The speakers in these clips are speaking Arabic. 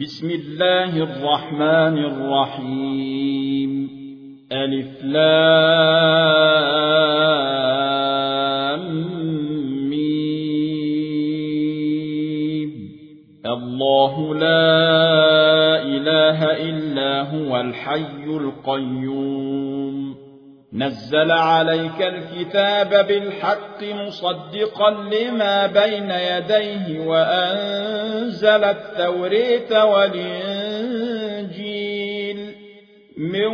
بسم الله الرحمن الرحيم. ألف لام الله لا إله إلا هو الحي القيوم. نزل عليك الكتاب بالحق مصدقا لما بين يديه وأنزل التوريت والإنجيل. من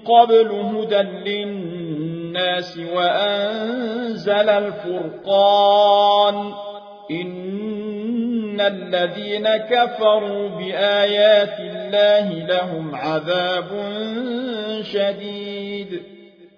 قبل هدى للناس وأنزل الفرقان. إن الذين كفروا بآيات الله لهم عذاب شديد.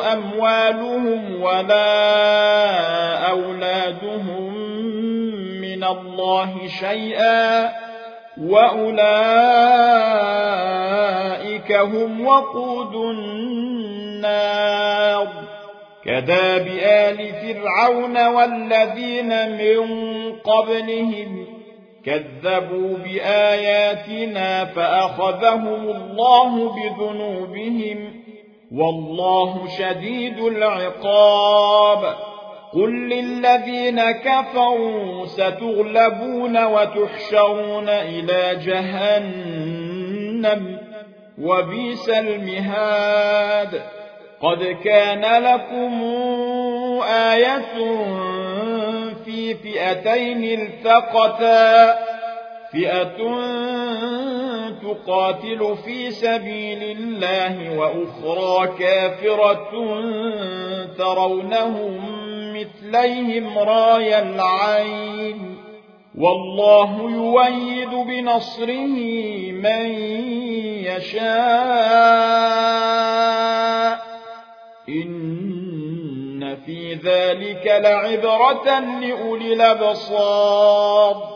أموالهم ولا أولادهم من الله شيئا وأولئك هم وقود النار. كذاب آل فرعون والذين من قبلهم كذبوا بآياتنا فأخذهم الله بذنوبهم والله شديد العقاب. قل للذين كفروا ستغلبون وتحشرون إلى جهنم وبيس المهاد. قد كان لكم آية في فئتين التقتا. فئة تقاتل في سبيل الله وأخرى كافرة ترونهم مثليهم راي العين والله يويد بنصره من يشاء إن في ذلك لعبرة لأولي الأبصار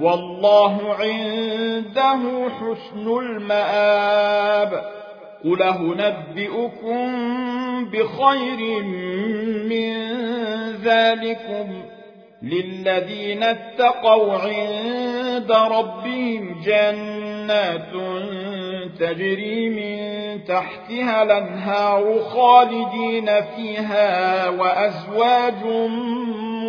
والله عنده حسن المآب. قل نبئكم بخير من ذلكم للذين اتقوا عند ربهم جنات تجري من تحتها الأنهار خالدين فيها وأزواج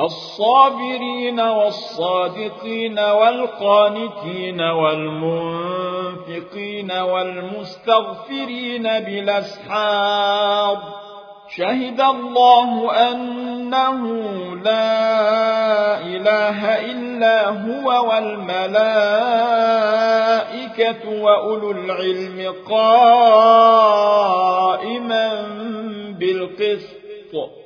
الصابرين والصادقين والقانتين والمنفقين والمستغفرين بالأسحار. شهد الله أنه لا إله إلا هو والملائكة وأولو العلم قائما بالقسط.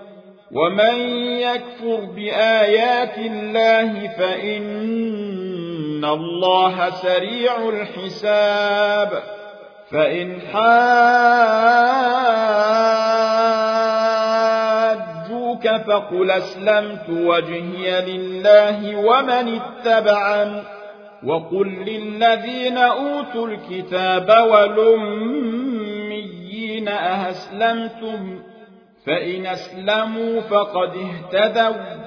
ومن يكفر بآيات الله فإن الله سريع الحساب فإن حاجوك فقل أسلمت وجهي لله ومن اتبعن وقل للذين أوتوا الكتاب والأميين أهسلمتم فإن أسلموا فقد اهتدوا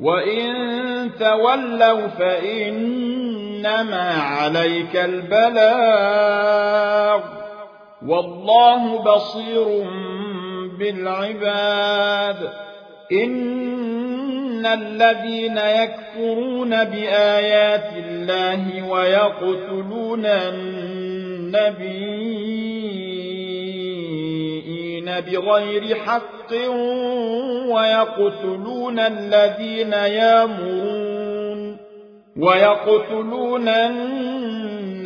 وإن تولوا فإنما عليك البلاغ. والله بصير بالعباد. إن الذين يكفرون بآيات الله ويقتلون النبي بغير حق ويقتلون الذين يامرون ويقتلون النبيين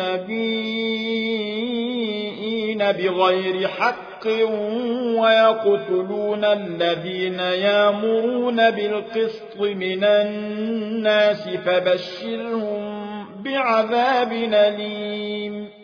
بغير حق ويقتلون الذين يامرون بالقسط من الناس فبشرهم بعذاب أليم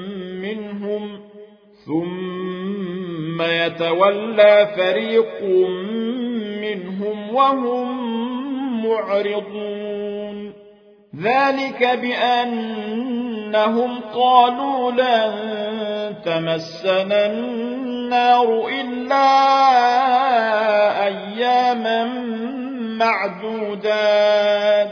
منهم ثم يتولى فريق منهم وهم معرضون. ذلك بأنهم قالوا لن تمسنا النار إلا أياما معدودات.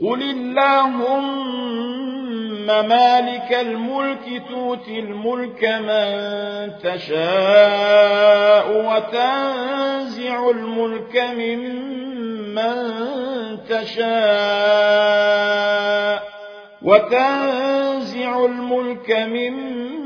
قل اللهم مالك الملك تؤتي الملك من تشاء وتنزع الملك ممن من تشاء وتنزع الملك ممن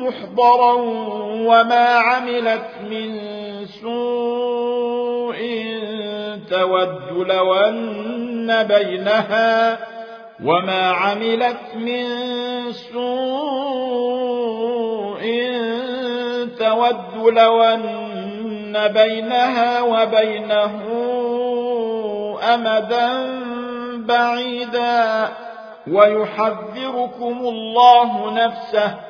محضرا وما عملت من سوء تود لو أن بينها وما عملت من سوء تود لو أن بينها وبينه أمدا بعيدا. ويحذركم الله نفسه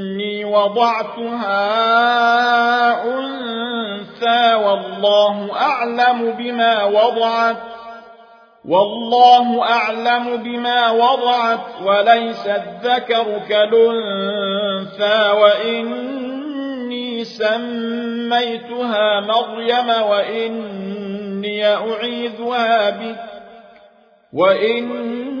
وضعتها أنثى والله أعلم بما وضعت والله أعلم بما وضعت وليس الذكر كالأنثى وإني سميتها مريم وإني أعيذها بك وإني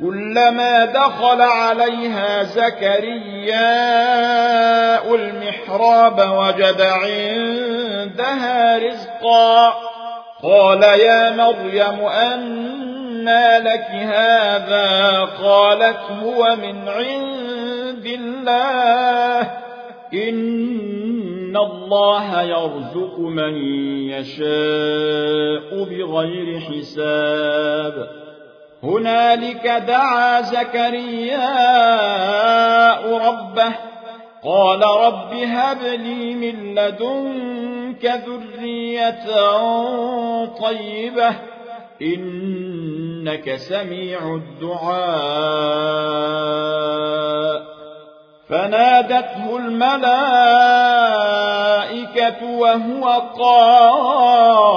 كلما دخل عليها زكرياء المحراب وجد عندها رزقا. قال يا مريم أنى لك هذا؟ قالت هو من عند الله. إن الله يرزق من يشاء بغير حساب. هنالك دعا زكرياء ربه قال رب هب لي من لدنك ذرية طيبة إنك سميع الدعاء. فنادته الملائكة وهو قائم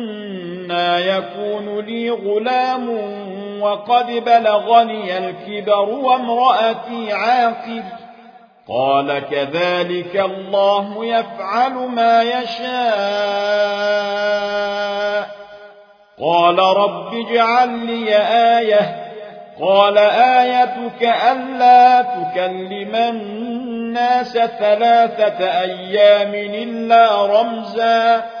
أنا يكون لي غلام وقد بلغني الكبر وامرأتي عاقر قال كذلك الله يفعل ما يشاء. قال رب اجعل لي آية. قال آيتك ألا تكلم الناس ثلاثة أيام إلا رمزا.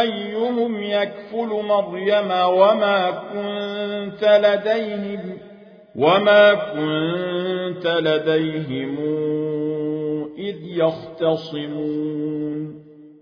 أيهم يكفل مريم وما كنت لديهم وما كنت لديهم إذ يختصمون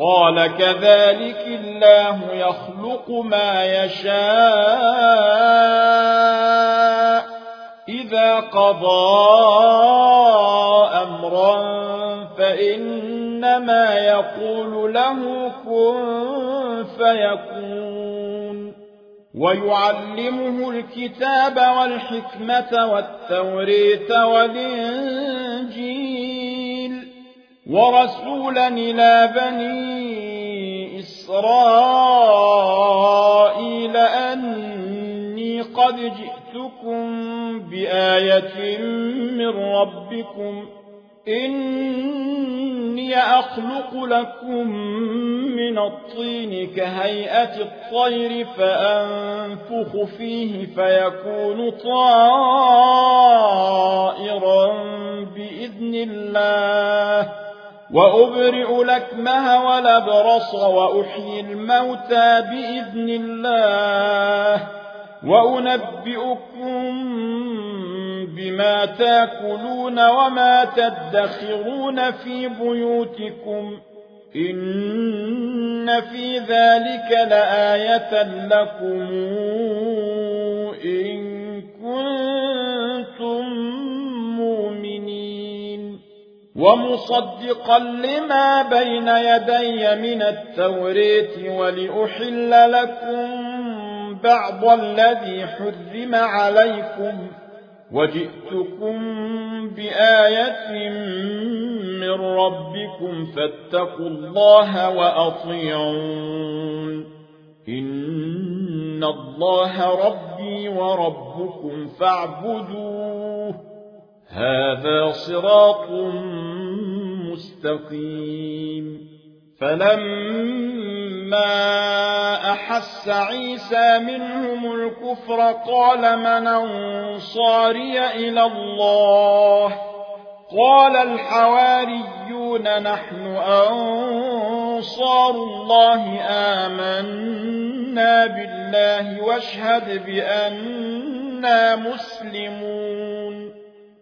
قال كذلك الله يخلق ما يشاء إذا قضى أمرا فإنما يقول له كن فيكون. ويعلمه الكتاب والحكمة والتوريت والإنجيل. ورسولا إلى بني إسرائيل أني قد جئتكم بآية من ربكم إني أخلق لكم من الطين كهيئة الطير فأنفخ فيه فيكون طائرا بإذن الله وأبرئ لكمه ولبرص وأحيي الموتى بإذن الله وأنبئكم بما تأكلون وما تدخرون في بيوتكم إن في ذلك لآية لكم إن ومصدقا لما بين يدي من التوريت ولأحل لكم بعض الذي حرم عليكم وجئتكم بآية من ربكم فاتقوا الله وأطيعون. إن الله ربي وربكم فاعبدوه. هذا صراط مستقيم. فلما أحس عيسى منهم الكفر قال من أنصاري إلى الله؟ قال الحواريون نحن أنصار الله آمنا بالله واشهد بأننا مسلمون.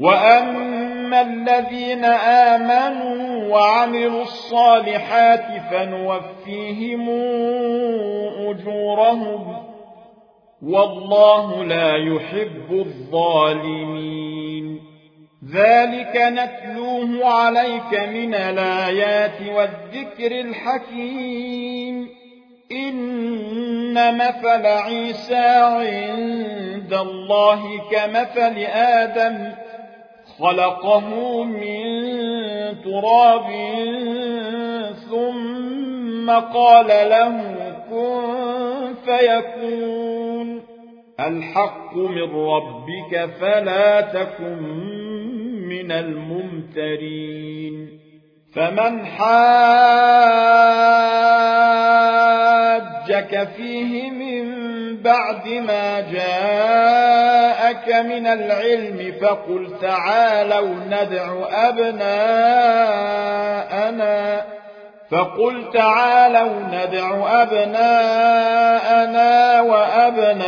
وأما الذين آمنوا وعملوا الصالحات فنوفيهم أجورهم والله لا يحب الظالمين ذلك نتلوه عليك من الآيات والذكر الحكيم إن مثل عيسى عند الله كمثل آدم خلقه من تراب ثم قال له كن فيكون الحق من ربك فلا تكن من الممترين فمن حاجك فيه من بعد ما جاءك من العلم فقل تعالوا ندع أبناءنا. فقل تعالوا ندع أبناءنا وأبناءكم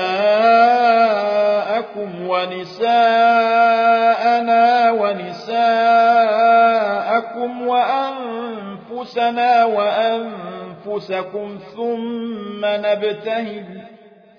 ونساءنا ونساءكم وأنفسنا وأنفسكم ثم نبتهل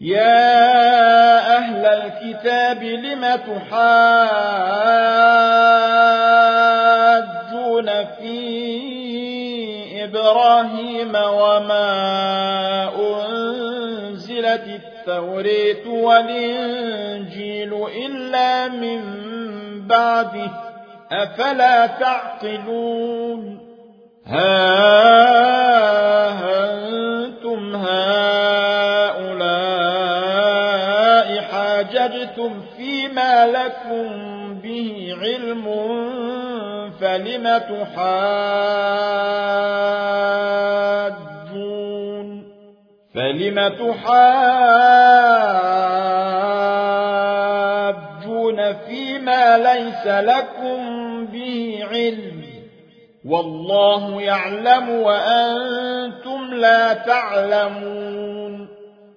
يا أهل الكتاب لم تحاجون في إبراهيم وما أنزلت التوريت والإنجيل إلا من بعده أفلا تعقلون؟ لكم به علم فلم تحاجون فلم تحاجون فيما ليس لكم به علم والله يعلم وأنتم لا تعلمون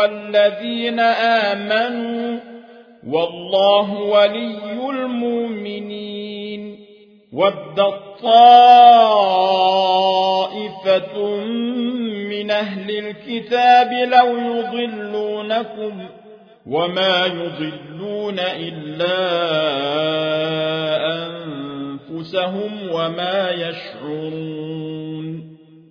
والذين آمنوا والله ولي المؤمنين. ودت طائفة من أهل الكتاب لو يضلونكم وما يضلون إلا أنفسهم وما يشعرون.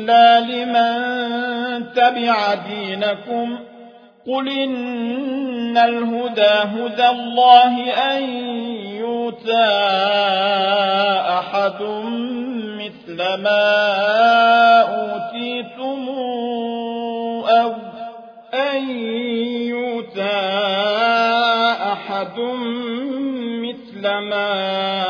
إلا لمن تبع دينكم قل إن الهدى هدى الله أن يؤتى أحد مثل ما أوتيتم أو أن يؤتى أحد مثل ما أوتيتم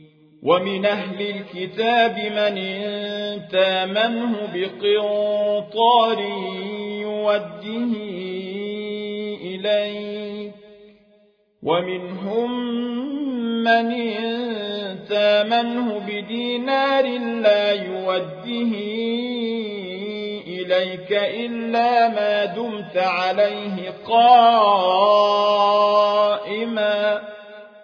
ومن أهل الكتاب من تامنه بقنطار يوده إليك ومنهم من تامنه بدينار لا يوده إليك إلا ما دمت عليه قائما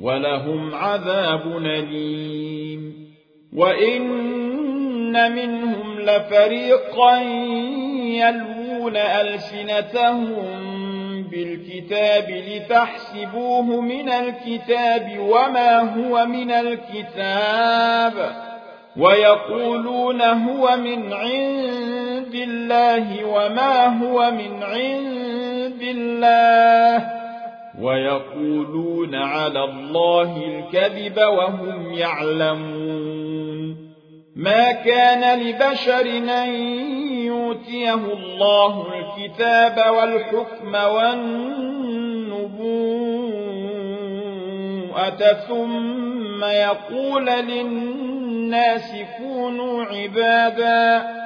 ولهم عذاب أليم. وإن منهم لفريقا يلوون ألسنتهم بالكتاب لتحسبوه من الكتاب وما هو من الكتاب ويقولون هو من عند الله وما هو من عند الله ويقولون على الله الكذب وهم يعلمون. ما كان لبشر أن يؤتيه الله الكتاب والحكم والنبوءة ثم يقول للناس كونوا عبادا.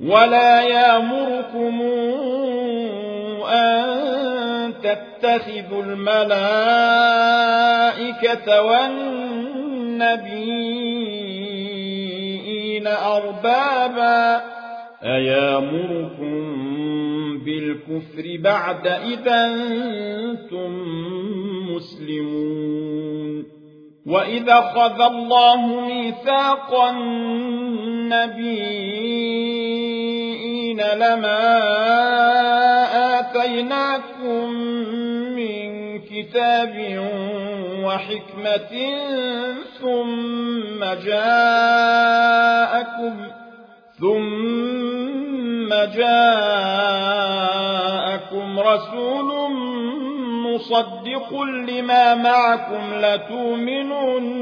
ولا يامركم أن تتخذوا الملائكة والنبيين أربابا أيامركم بالكفر بعد إذا أنتم مسلمون وإذا خذ الله ميثاق النبيين لما آتيناكم من كتاب وحكمة ثم جاءكم ثم جاءكم رسول مصدق لما معكم لتؤمنن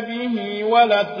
به ولتنصرنه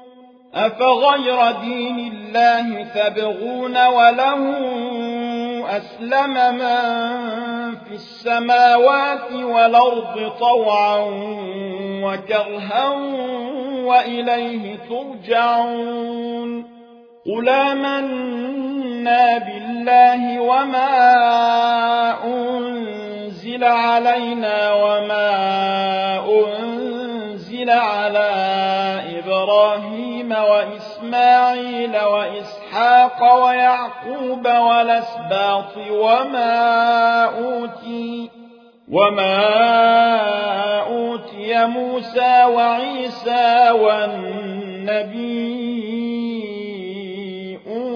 أفغير دين الله تبغون وله أسلم من في السماوات والأرض طوعا وكرها وإليه ترجعون قل آمنا بالله وما أنزل علينا وما أنزل على إبراهيم وإسماعيل وإسحاق ويعقوب والأسباط وما أوتي وما أوتي موسى وعيسى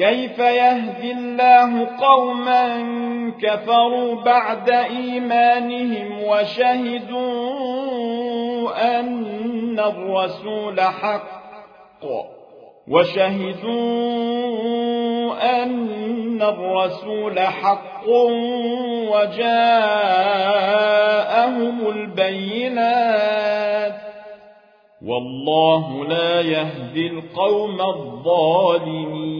كيف يهدي الله قوما كفروا بعد إيمانهم وشهدوا أن الرسول حق وشهدوا أن الرسول حق وجاءهم البينات والله لا يهدي القوم الظالمين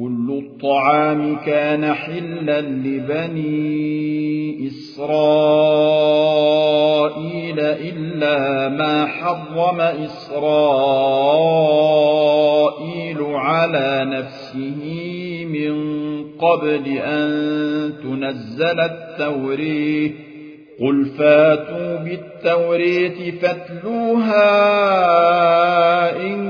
كل الطعام كان حلا لبني إسرائيل إلا ما حرم إسرائيل على نفسه من قبل أن تنزل التوريه قل فاتوا بالتورية فاتلوها إن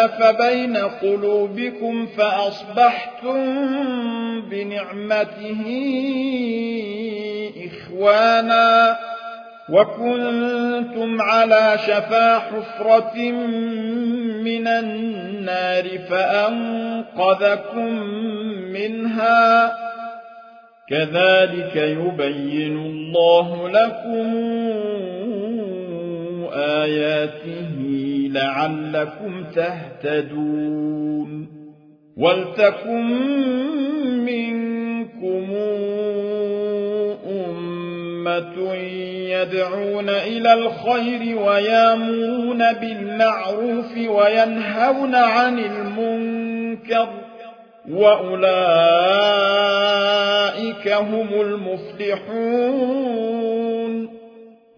فألف بين قلوبكم فأصبحتم بنعمته إخوانا وكنتم على شفا حفرة من النار فأنقذكم منها. كذلك يبين الله لكم آياته لعلكم تهتدون ولتكن منكم أمة يدعون إلى الخير ويامون بالمعروف وينهون عن المنكر وأولئك هم المفلحون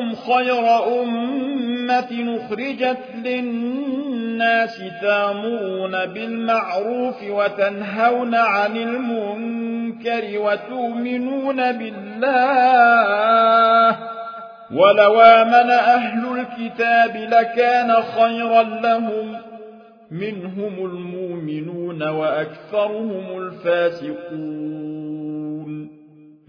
كنتم خير أمة نخرجت للناس تامون بالمعروف وتنهون عن المنكر وتؤمنون بالله. ولو آمن أهل الكتاب لكان خيرا لهم. منهم المؤمنون وأكثرهم الفاسقون.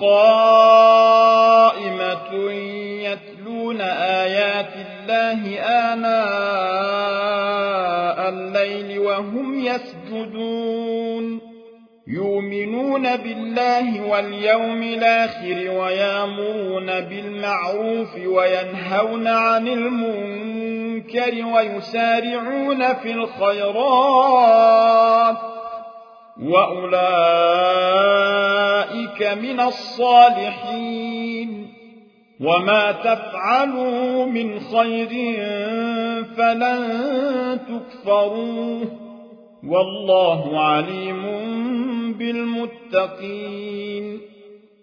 قائمة يتلون آيات الله آناء الليل وهم يسجدون. يؤمنون بالله واليوم الآخر ويامرون بالمعروف وينهون عن المنكر ويسارعون في الخيرات. وأولئك من الصالحين وما تفعلوا من خير فلن تكفروه والله عليم بالمتقين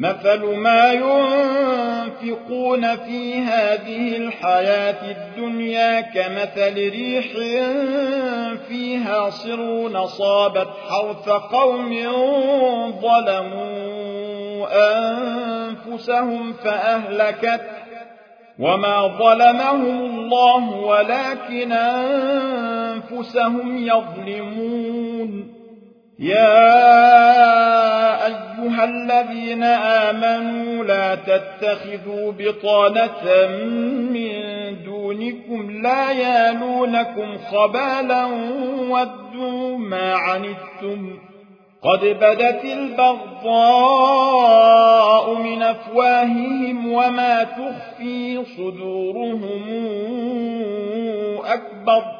مثل ما ينفقون في هذه الحياة الدنيا كمثل ريح فيها صر نصابت حرث قوم ظلموا أنفسهم فأهلكت وما ظلمهم الله ولكن أنفسهم يظلمون يا الذين آمنوا لا تتخذوا بطانة من دونكم لا يالونكم خبالا ودوا ما عنتم قد بدت البغضاء من أفواههم وما تخفي صدورهم أكبر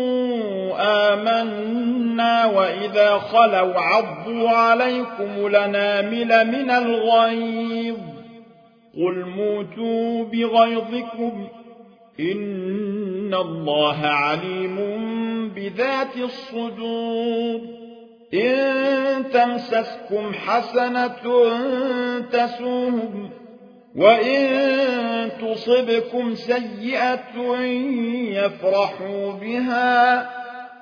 آمنا وإذا خلوا عضوا عليكم لنامل من الغيظ. قل موتوا بغيظكم. إن الله عليم بذات الصدور. إن تمسسكم حسنة تسوهم. وإن تصبكم سيئة يفرحوا بها.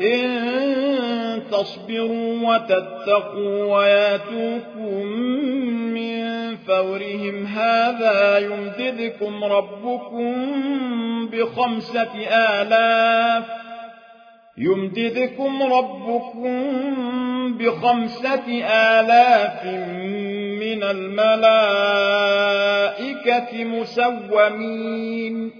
إن تصبروا وتتقوا وياتوكم من فورهم. هذا يمددكم ربكم بخمسة آلاف. يمددكم ربكم بخمسة آلاف من الملائكة مسومين.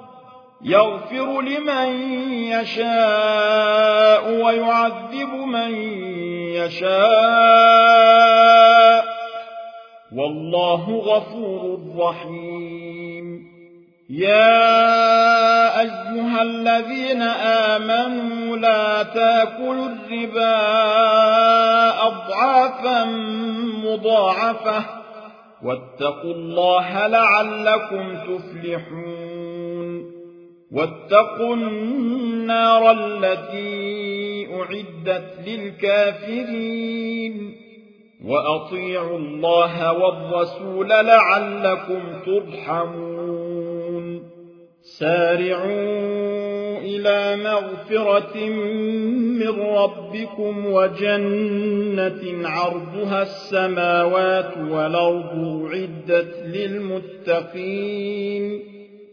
يغفر لمن يشاء ويعذب من يشاء. والله غفور رحيم. يا أيها الذين آمنوا لا تأكلوا الربا أضعافا مضاعفة. واتقوا الله لعلكم تفلحون. واتقوا النار التي أعدت للكافرين. وأطيعوا الله والرسول لعلكم ترحمون. سارعون إلى مغفرة من ربكم وجنة عرضها السماوات والأرض عدت للمتقين.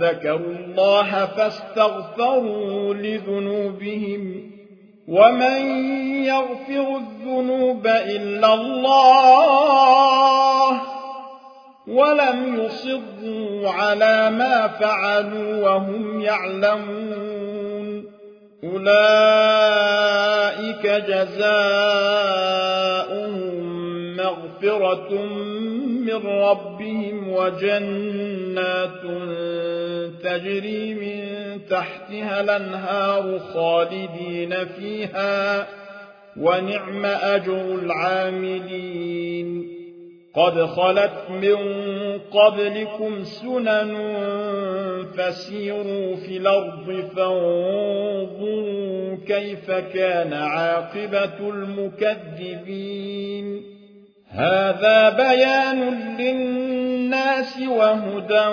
ذكروا الله فاستغفروا لذنوبهم ومن يغفر الذنوب إلا الله ولم يصروا على ما فعلوا وهم يعلمون أولئك جزاؤهم مغفرة من ربهم وجنات تجري من تحتها الأنهار خالدين فيها ونعم أجر العاملين. قد خلت من قبلكم سنن فسيروا في الأرض فانظروا كيف كان عاقبة المكذبين. هذا بيان للناس وهدى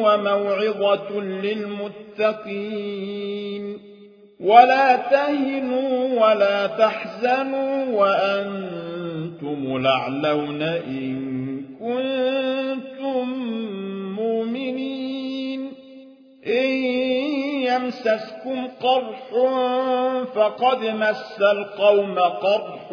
وموعظة للمتقين. ولا تهنوا ولا تحزنوا وأنتم أنتم لعلون إن كنتم مؤمنين. إن يمسسكم قرح فقد مس القوم قرح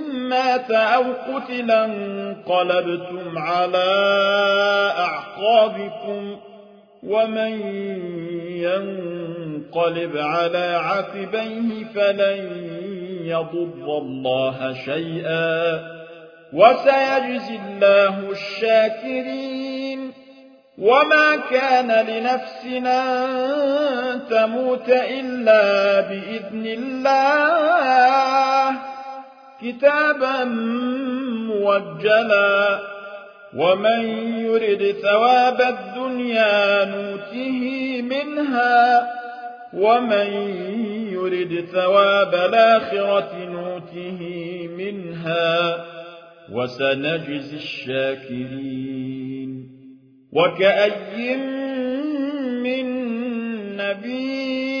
مات أو قتل انقلبتم على أعقابكم ومن ينقلب على عقبيه فلن يضر الله شيئا وسيجزي الله الشاكرين وما كان لنفسنا تموت إلا بإذن الله كتابا موجلا ومن يرد ثواب الدنيا نوته منها ومن يرد ثواب الآخرة نوته منها وسنجزي الشاكرين وكأي من نبي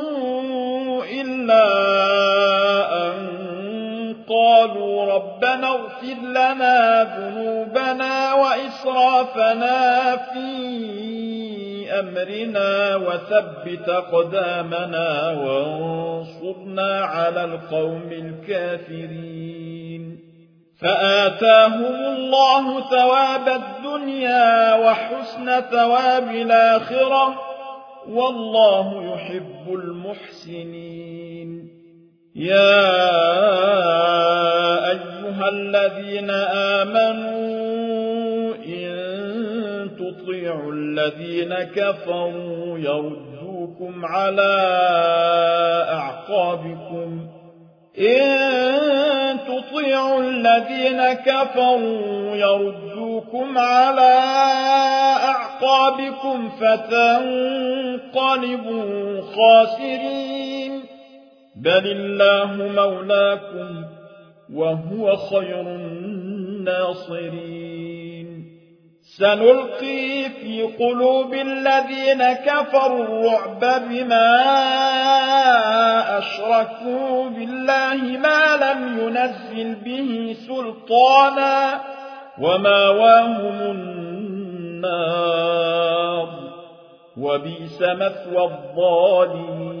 أن قالوا ربنا اغفر لنا ذنوبنا وإسرافنا في أمرنا وثبت قدامنا وانصرنا على القوم الكافرين. فآتاهم الله ثواب الدنيا وحسن ثواب الآخرة. والله يحب المحسنين. يا أيها الذين آمنوا إن تطيعوا الذين كفروا يردوكم على أعقابكم. إن تطيعوا الذين كفروا يردوكم على أعقابكم فتنقلبوا خاسرين. بل الله مولاكم وهو خير الناصرين سنلقي في قلوب الذين كفروا الرعب بما أشركوا بالله ما لم ينزل به سلطانا وماواهم النار وبئس مثوى الظالمين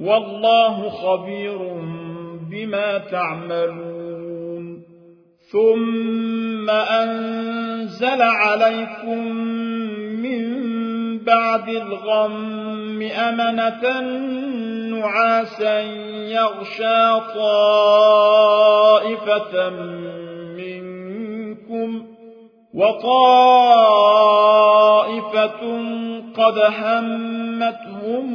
والله خبير بما تعملون. ثم أنزل عليكم من بعد الغم أمنة نعاسا يغشى طائفة منكم وطائفة قد همتهم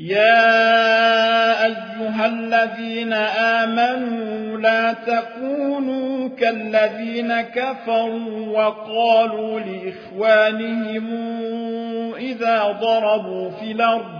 يا أيها الذين آمنوا لا تكونوا كالذين كفروا وقالوا لإخوانهم إذا ضربوا في الأرض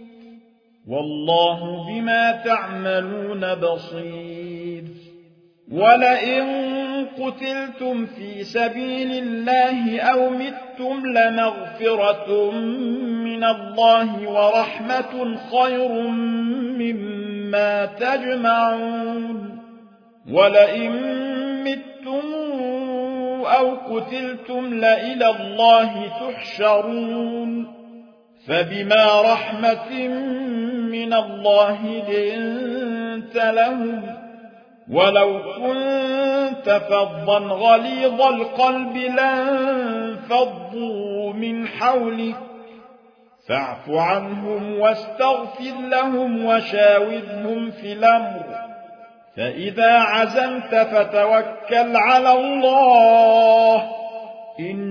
والله بما تعملون بصير. ولئن قتلتم في سبيل الله أو متم لمغفرة من الله ورحمة خير مما تجمعون. ولئن متم أو قتلتم لإلى الله تحشرون. فبما رحمة من الله لنت لهم ولو كنت فظا غليظ القلب لانفضوا من حولك فاعف عنهم واستغفر لهم وشاورهم في الأمر فإذا عزمت فتوكل على الله إن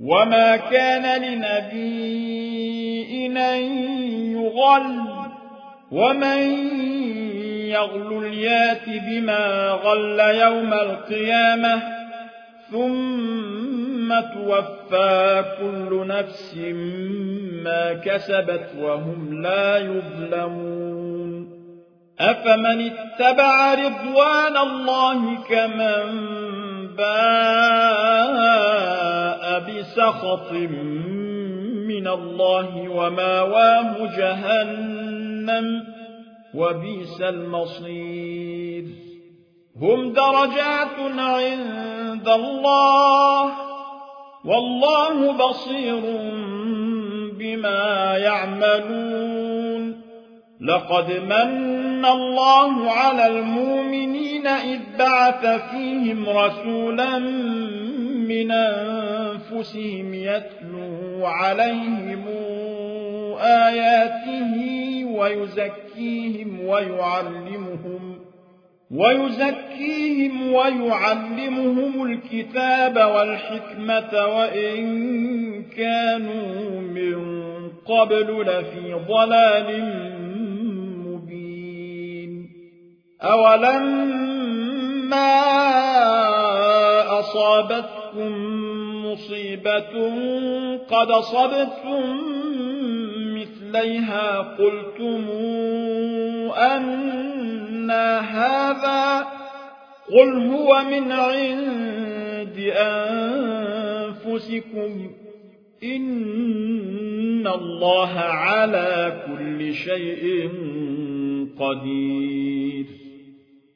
وما كان لنبي أن يغل ومن يغل يات بما غل يوم القيامة ثم توفى كل نفس ما كسبت وهم لا يظلمون أفمن اتبع رضوان الله كمن باء بسخط من الله وماواه جهنم وبئس المصير. هم درجات عند الله والله بصير بما يعملون. لقد من الله على المؤمنين إذ بعث فيهم رسولا من يتلو عليهم آياته ويزكيهم ويعلمهم ويزكيهم ويعلمهم الكتاب والحكمة وإن كانوا من قبل لفي ضلال مبين أولما أصابتكم مصيبة قد صبتم إليها قلتم أن هذا قل هو من عند أنفسكم إن الله على كل شيء قدير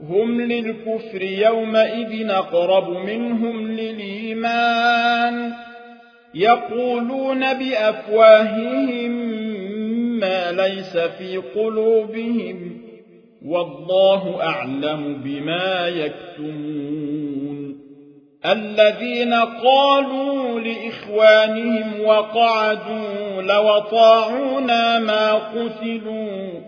هم للكفر يومئذ أقرب منهم للإيمان. يقولون بأفواههم ما ليس في قلوبهم والله أعلم بما يكتمون. الذين قالوا لإخوانهم وقعدوا لو طاعونا ما قتلوا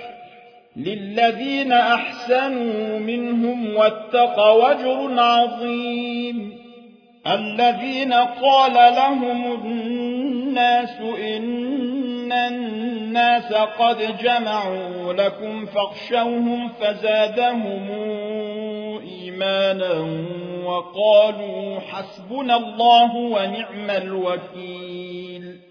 للذين أحسنوا منهم واتقوا وجر عظيم الذين قال لهم الناس إن الناس قد جمعوا لكم فاخشوهم فزادهم إيمانا وقالوا حسبنا الله ونعم الوكيل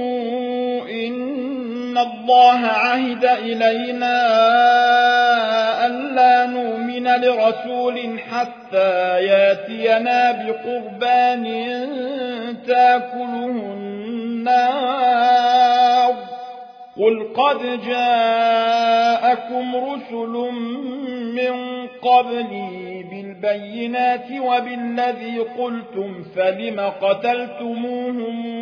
إن الله عهد إلينا ألا نؤمن لرسول حتى ياتينا بقربان تاكله النار قل قد جاءكم رسل من قبلي بالبينات وبالذي قلتم فلم قتلتموهم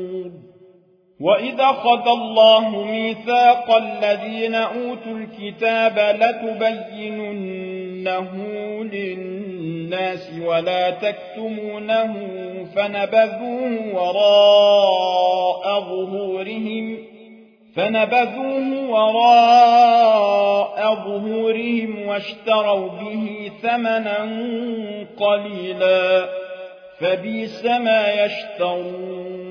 وإذا خذ الله ميثاق الذين أوتوا الكتاب لتبيننه للناس ولا تكتمونه فنبذوه وراء ظهورهم فنبذوه وراء ظهورهم واشتروا به ثمنا قليلا فبيس ما يشترون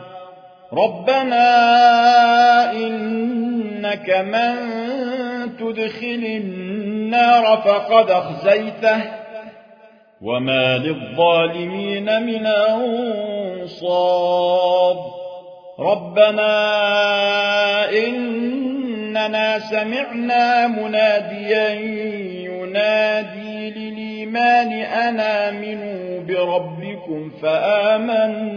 ربنا إنك من تدخل النار فقد أخزيته وما للظالمين من أنصاب ربنا إننا سمعنا مناديا ينادي للإيمان أنا آمنوا بربكم فآمنا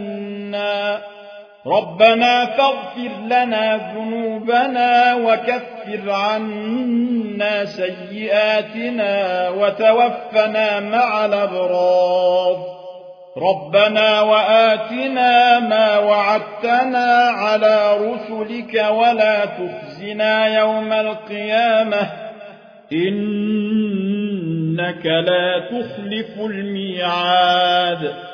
ربنا فاغفر لنا ذنوبنا وكفر عنا سيئاتنا وتوفنا مع الأبرار. ربنا وآتنا ما وعدتنا على رسلك ولا تخزنا يوم القيامة. إنك لا تخلف الميعاد.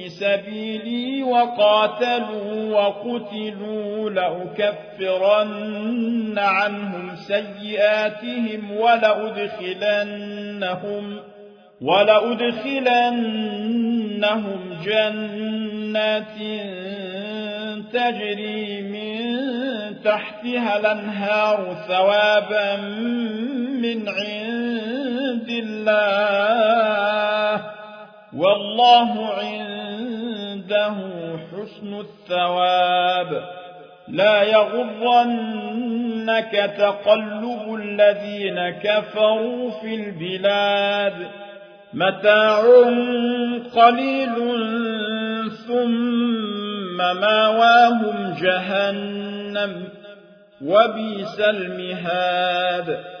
سبيلي وقاتلوا وقتلوا لأكفرن عنهم سيئاتهم ولأدخلنهم ولأدخلنهم جنات تجري من تحتها الأنهار ثوابا من عند الله. والله عنده حسن الثواب. لا يغرنك تقلب الذين كفروا في البلاد. متاع قليل ثم ماواهم جهنم وبيس المهاد.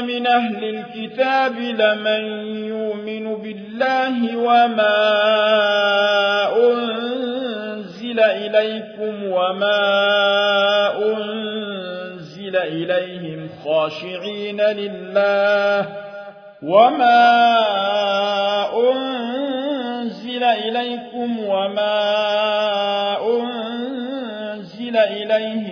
من أهل الكتاب لمن يؤمن بالله وما أنزل إليكم وما أنزل إليهم خاشعين لله وما أنزل إليكم وما أنزل إليهم